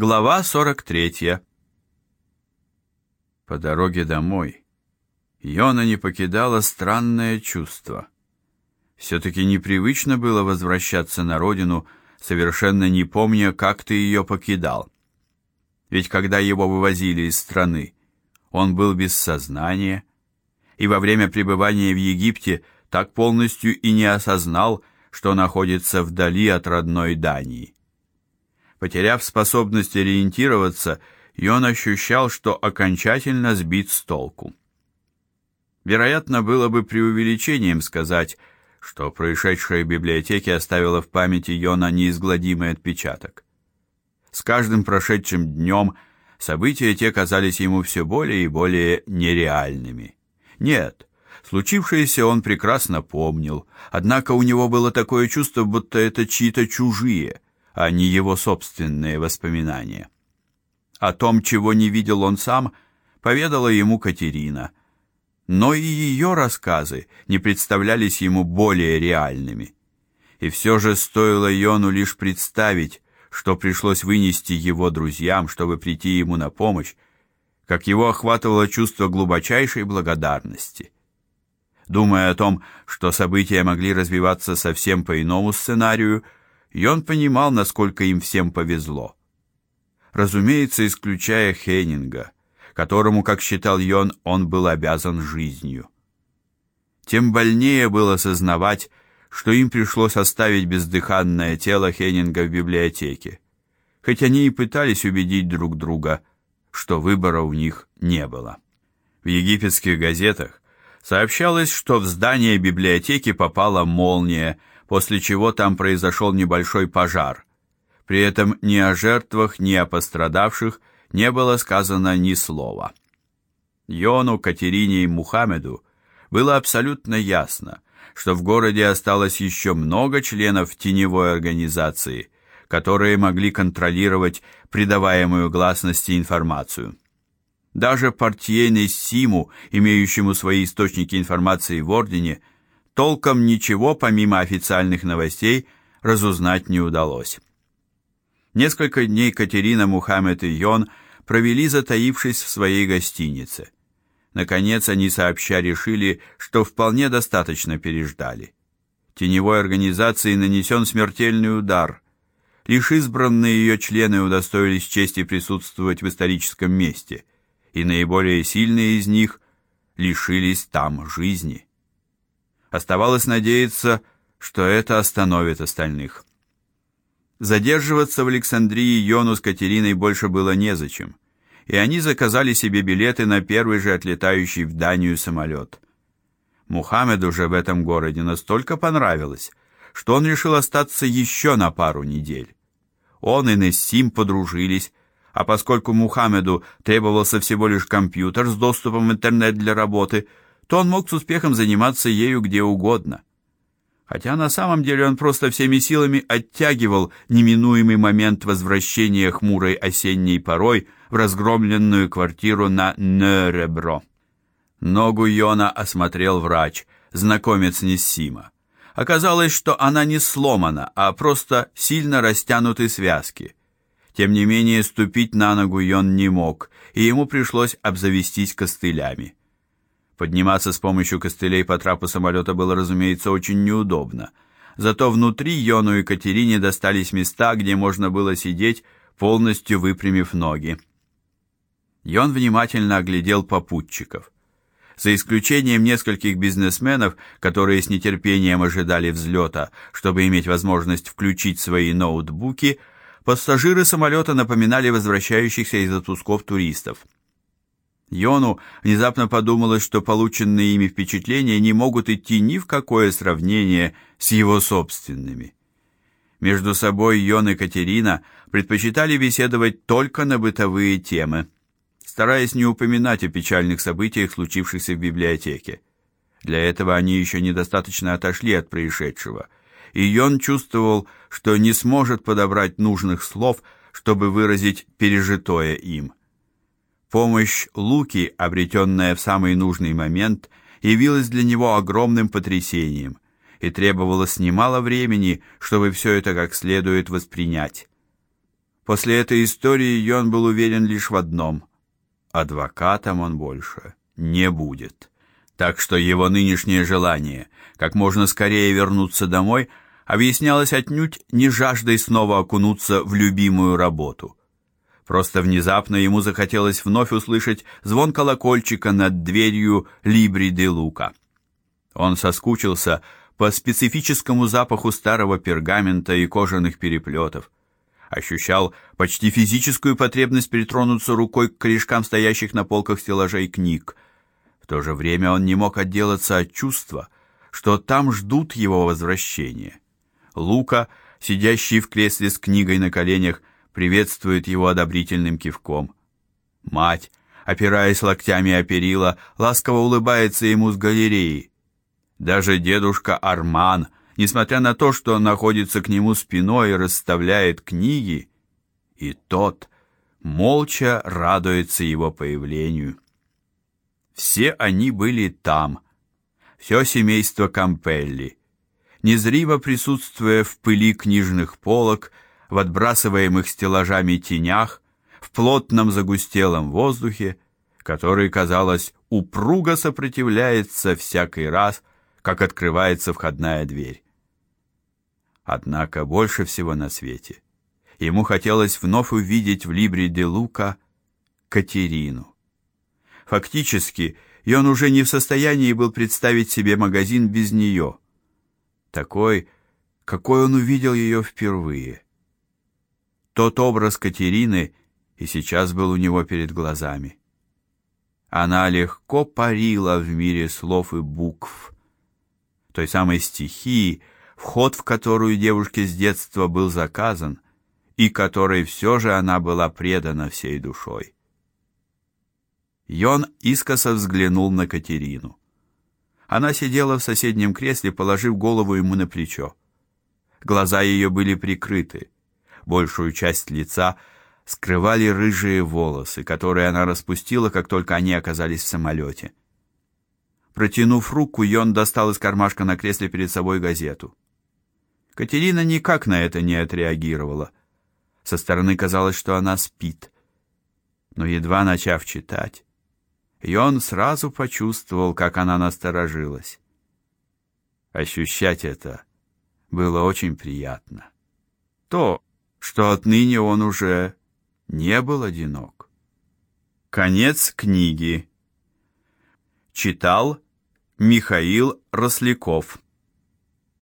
Глава 43. По дороге домой Йона не покидало странное чувство. все таки непривычно было возвращаться на родину, совершенно не помня, как ты ее покидал. Ведь когда его вывозили из страны, он был без сознания, и во время пребывания в Египте так полностью и не осознал, что находится вдали от родной Дании. Потеряв способность ориентироваться, он ощущал, что окончательно сбит с толку. Вероятно, было бы преувеличением сказать, что происшедшее в библиотеке оставило в памяти Йона неизгладимый отпечаток. С каждым прошедшим днем события те казались ему все более и более нереальными. Нет, случившееся он прекрасно помнил, однако у него было такое чувство, будто это чьи-то чужие – а не его собственные воспоминания. О том, чего не видел он сам, поведала ему Катерина, но и ее рассказы не представлялись ему более реальными. И все же стоило Йону лишь представить, что пришлось вынести его друзьям, чтобы прийти ему на помощь, как его охватывало чувство глубочайшей благодарности. Думая о том, что события могли развиваться совсем по иному сценарию, и он понимал, насколько им всем повезло. Разумеется, исключая Хеннинга, которому, как считал Йон, он был обязан жизнью. Тем больнее было сознавать, что им пришлось оставить бездыханное тело Хеннинга в библиотеке, хоть они и пытались убедить друг друга, что выбора у них не было. В египетских газетах сообщалось, что в здание библиотеки попала молния, после чего там произошел небольшой пожар. При этом ни о жертвах, ни о пострадавших не было сказано ни слова. Йону, Катерине и Мухаммеду было абсолютно ясно, что в городе осталось еще много членов теневой организации, которые могли контролировать придаваемую гласности информацию. Даже портье Симу, имеющему свои источники информации в ордене, толком ничего помимо официальных новостей разузнать не удалось. Несколько дней Катерина, Мухаммед и Йон провели затаившись в своей гостинице. Наконец они сообща решили, что вполне достаточно переждали. Теневой организации нанесен смертельный удар. Лишь избранные ее члены удостоились чести присутствовать в историческом месте, и наиболее сильные из них лишились там жизни. Оставалось надеяться, что это остановит остальных. Задерживаться в Александрии Йону с Катериной больше было незачем, и они заказали себе билеты на первый же отлетающий в Данию самолет. Мухаммеду же в этом городе настолько понравилось, что он решил остаться еще на пару недель. Он и Нессим подружились, а поскольку Мухаммеду требовался всего лишь компьютер с доступом в интернет для работы – то он мог с успехом заниматься ею где угодно. Хотя на самом деле он просто всеми силами оттягивал неминуемый момент возвращения хмурой осенней порой в разгромленную квартиру на Неребро. Ногу Йона осмотрел врач, знакомец Нессима. Оказалось, что она не сломана, а просто сильно растянуты связки. Тем не менее, ступить на ногу Йон не мог, и ему пришлось обзавестись костылями. Подниматься с помощью костылей по трапу самолета было, разумеется, очень неудобно. Зато внутри Йону и Катерине достались места, где можно было сидеть, полностью выпрямив ноги. Йон внимательно оглядел попутчиков. За исключением нескольких бизнесменов, которые с нетерпением ожидали взлета, чтобы иметь возможность включить свои ноутбуки, пассажиры самолета напоминали возвращающихся из отпусков туристов. Йону внезапно подумалось, что полученные ими впечатления не могут идти ни в какое сравнение с его собственными. Между собой Йон и Катерина предпочитали беседовать только на бытовые темы, стараясь не упоминать о печальных событиях, случившихся в библиотеке. Для этого они еще недостаточно отошли от происшедшего, и Йон чувствовал, что не сможет подобрать нужных слов, чтобы выразить пережитое им. Помощь Луки, обретенная в самый нужный момент, явилась для него огромным потрясением, и требовалось немало времени, чтобы все это как следует воспринять. После этой истории Йон был уверен лишь в одном: адвокатом он больше не будет. Так что его нынешнее желание как можно скорее вернуться домой объяснялось отнюдь не жаждой снова окунуться в любимую работу. Просто внезапно ему захотелось вновь услышать звон колокольчика над дверью Либри де Лука. Он соскучился по специфическому запаху старого пергамента и кожаных переплетов, ощущал почти физическую потребность притронуться рукой к корешкам стоящих на полках стеллажей книг. В то же время он не мог отделаться от чувства, что там ждут его возвращения. Лука, сидящий в кресле с книгой на коленях, приветствует его одобрительным кивком. Мать, опираясь локтями о перила, ласково улыбается ему с галереи. Даже дедушка Арман несмотря на то, что находится к нему спиной и расставляет книги, и тот молча радуется его появлению. Все они были там, все семейство Кампелли, незримо присутствуя в пыли книжных полок, в отбрасываемых стеллажами тенях, в плотном загустелом воздухе, который, казалось, упруго сопротивляется всякий раз, как открывается входная дверь. Однако больше всего на свете ему хотелось вновь увидеть в Либре де Лука Катерину. Фактически, и он уже не в состоянии был представить себе магазин без нее, такой, какой он увидел ее впервые. Тот образ Катерины и сейчас был у него перед глазами. Она легко парила в мире слов и букв, той самой стихии, вход в которую девушке с детства был заказан и которой все же она была предана всей душой. Йон искоса взглянул на Катерину. Она сидела в соседнем кресле, положив голову ему на плечо. Глаза ее были прикрыты. Большую часть лица скрывали рыжие волосы, которые она распустила, как только они оказались в самолете. Протянув руку, Йон достал из кармашка на кресле перед собой газету. Катерина никак на это не отреагировала. Со стороны казалось, что она спит. Но едва начав читать, и он сразу почувствовал, как она насторожилась. Ощущать это было очень приятно. То, что отныне он уже не был одинок. Конец книги. Читал Михаил Росляков.